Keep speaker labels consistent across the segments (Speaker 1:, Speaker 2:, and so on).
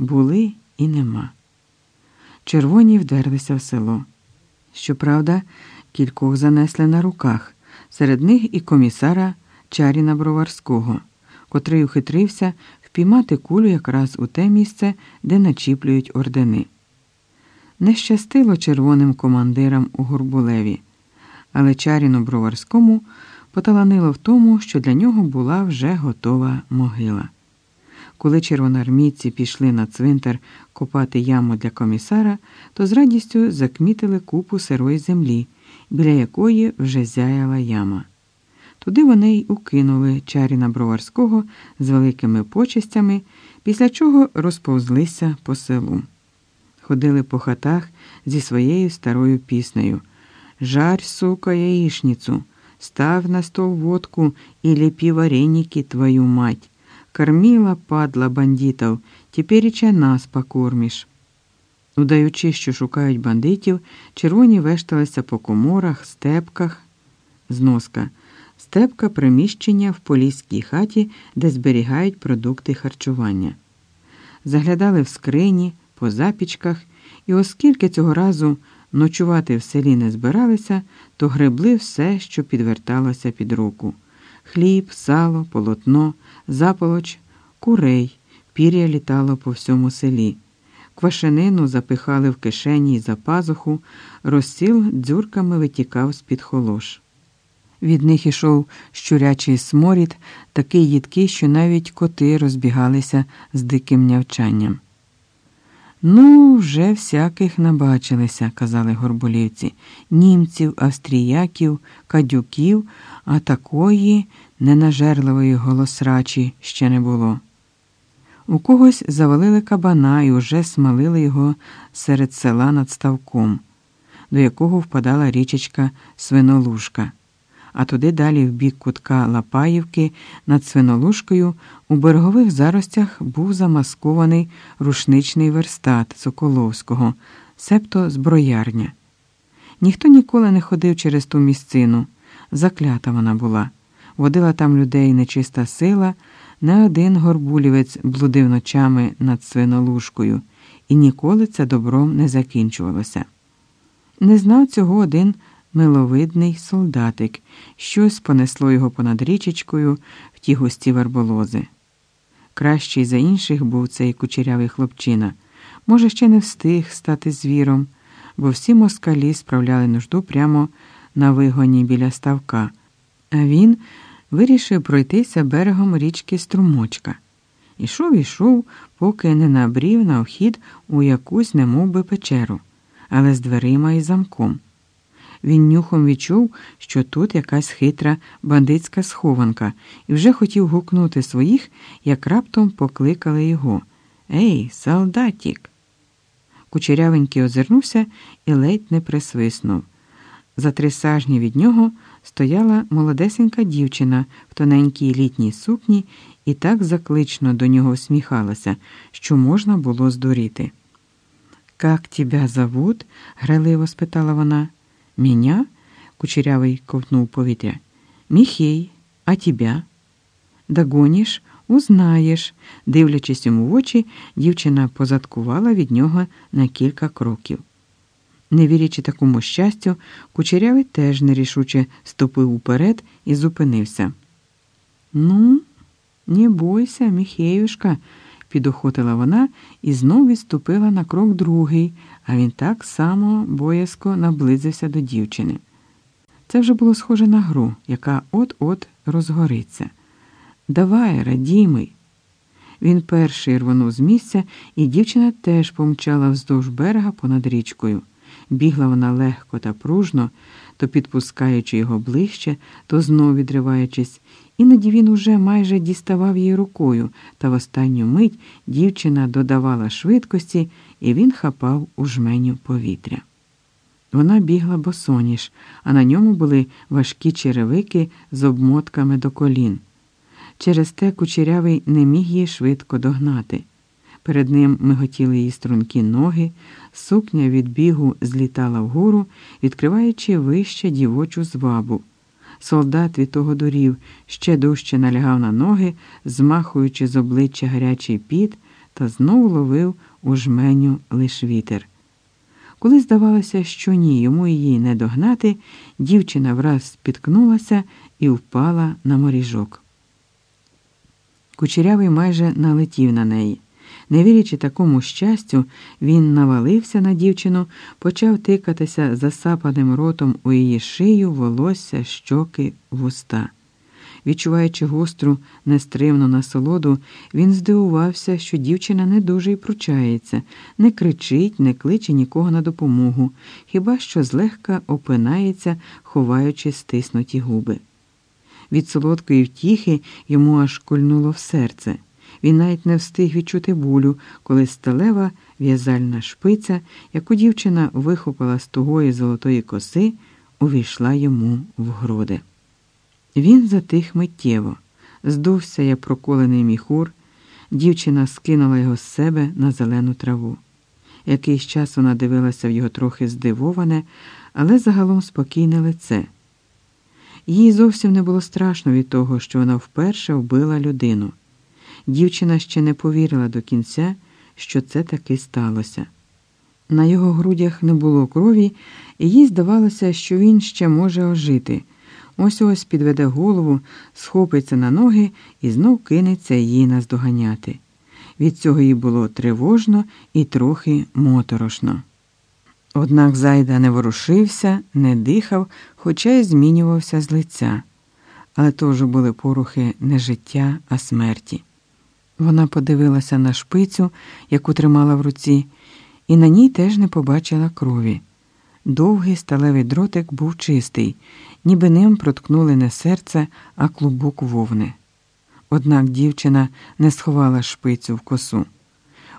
Speaker 1: були і нема. Червоні вдерлися в село. Щоправда, кількох занесли на руках, серед них і комісара Чаріна Броварського, котрий ухитрився впіймати кулю якраз у те місце, де начіплюють ордени. Не щастило червоним командирам у Гурбулеві, але Чаріну Броварському поталанило в тому, що для нього була вже готова могила. Коли червоноармійці пішли на цвинтар копати яму для комісара, то з радістю закмітили купу сирої землі, біля якої вже зяяла яма. Туди вони й укинули чаріна Броварського з великими почестями, після чого розповзлися по селу. Ходили по хатах зі своєю старою піснею Жарь, сука, яичницу, став на стол водку і ліпі вареники, твою мать. Кормила, падла бандитів, теперіча нас покормиш. Удаючи, що шукають бандитів, червоні вешталися по коморах, степках, зноска. Степка приміщення в поліській хаті, де зберігають продукти харчування. Заглядали в скрині, по запічках, і, оскільки цього разу ночувати в селі не збиралися, то гребли все, що підверталося під руку хліб, сало, полотно, заполоч, курей, пір'я літало по всьому селі. Квашенину запихали в кишені й за пазуху, розсіл дзюрками витікав з-під холош. Від них ішов щурячий сморід, такий їдкий, що навіть коти розбігалися з диким нявчанням. Ну, вже всяких набачилися, казали горболівці, німців, австріяків, кадюків, а такої ненажерливої голосрачі ще не було. У когось завалили кабана і уже смалили його серед села над ставком, до якого впадала річечка свинолужка а туди далі в бік кутка Лапаївки над свинолужкою у берегових заростях був замаскований рушничний верстат Соколовського, себто зброярня. Ніхто ніколи не ходив через ту місцину, заклята вона була. Водила там людей нечиста сила, не один горбулівець блудив ночами над свинолужкою, і ніколи це добром не закінчувалося. Не знав цього один миловидний солдатик, щось понесло його понад річечкою в ті густі верболози. Кращий за інших був цей кучерявий хлопчина. Може, ще не встиг стати звіром, бо всі москалі справляли нужду прямо на вигоні біля ставка, а він вирішив пройтися берегом річки Струмочка. Ішов, ішов, поки не набрів на вхід у якусь немовби печеру, але з дверима і замком. Він нюхом відчув, що тут якась хитра бандитська схованка, і вже хотів гукнути своїх, як раптом покликали його Ей, солдатік! Кучерявенький озирнувся і ледь не присвиснув. За три сажні від нього стояла молодесенька дівчина в тоненькій літній сукні і так заклично до нього всміхалася, що можна було здуріти. Как тебя зовут? граливо спитала вона. Меня? Кучерявий ковтнув повітря. Міхей, а тебя? Догоніш, узнаєш. Дивлячись йому в очі, дівчина позадкувала від нього на кілька кроків. Не вірячи такому щастю, кучерявий теж нерішуче ступив уперед і зупинився. Ну, не бойся, Міхеюшка, підохотила вона і знов відступила на крок другий, а він так само боязко наблизився до дівчини. Це вже було схоже на гру, яка от-от розгориться. Давай, радімий. Він перший рвонув з місця, і дівчина теж помчала вздовж берега понад річкою. Бігла вона легко та пружно, то підпускаючи його ближче, то знов відриваючись, Іноді він уже майже діставав її рукою, та в останню мить дівчина додавала швидкості, і він хапав у жменю повітря. Вона бігла босоніж, а на ньому були важкі черевики з обмотками до колін. Через те кучерявий не міг її швидко догнати. Перед ним миготіли її стрункі ноги, сукня від бігу злітала вгору, відкриваючи вище дівочу звабу. Солдат від того дурів ще дужче налягав на ноги, змахуючи з обличчя гарячий піт, та знову ловив у жменю лиш вітер. Коли здавалося, що ні, йому її не догнати, дівчина враз спіткнулася і впала на моріжок. Кучерявий майже налетів на неї. Не вірячи такому щастю, він навалився на дівчину, почав тикатися засапаним ротом у її шию, волосся, щоки, вуста. Відчуваючи гостру, нестримну насолоду, він здивувався, що дівчина не дуже й пручається, не кричить, не кличе нікого на допомогу, хіба що злегка опинається, ховаючи стиснуті губи. Від солодкої втіхи йому аж кольнуло в серце. Він навіть не встиг відчути болю, коли сталева в'язальна шпиця, яку дівчина вихопила з тугої золотої коси, увійшла йому в груди. Він затих миттєво, здувся, як проколений міхур, дівчина скинула його з себе на зелену траву. Якийсь час вона дивилася в його трохи здивоване, але загалом спокійне лице. Їй зовсім не було страшно від того, що вона вперше вбила людину. Дівчина ще не повірила до кінця, що це таки сталося. На його грудях не було крові, і їй здавалося, що він ще може ожити. Ось ось підведе голову, схопиться на ноги і знов кинеться її наздоганяти. Від цього їй було тривожно і трохи моторошно. Однак зайда не ворушився, не дихав, хоча й змінювався з лиця, але вже були порухи не життя, а смерті. Вона подивилася на шпицю, яку тримала в руці, і на ній теж не побачила крові. Довгий сталевий дротик був чистий, ніби ним проткнули не серце, а клубок вовни. Однак дівчина не сховала шпицю в косу.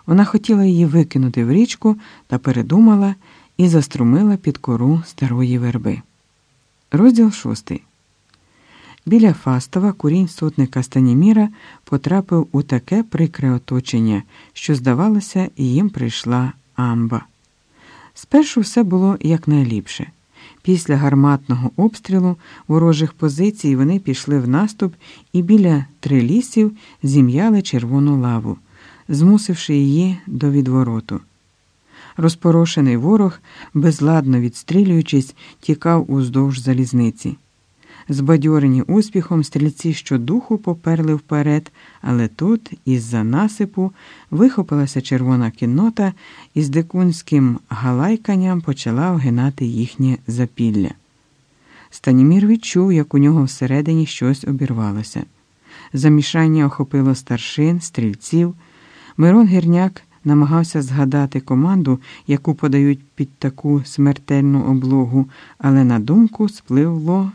Speaker 1: Вона хотіла її викинути в річку та передумала і заструмила під кору старої верби. Розділ шостий. Біля Фастова курінь сотника Станіміра потрапив у таке прикре оточення, що, здавалося, їм прийшла амба. Спершу все було якнайліпше. Після гарматного обстрілу ворожих позицій вони пішли в наступ і біля трилісів зім'яли червону лаву, змусивши її до відвороту. Розпорошений ворог, безладно відстрілюючись, тікав уздовж залізниці. Збадьорені успіхом, стрільці щодуху поперли вперед, але тут, із-за насипу, вихопилася червона кіннота і з дикунським галайканням почала вгинати їхнє запілля. Станімір відчув, як у нього всередині щось обірвалося. Замішання охопило старшин, стрільців. Мирон Гірняк намагався згадати команду, яку подають під таку смертельну облогу, але на думку спливло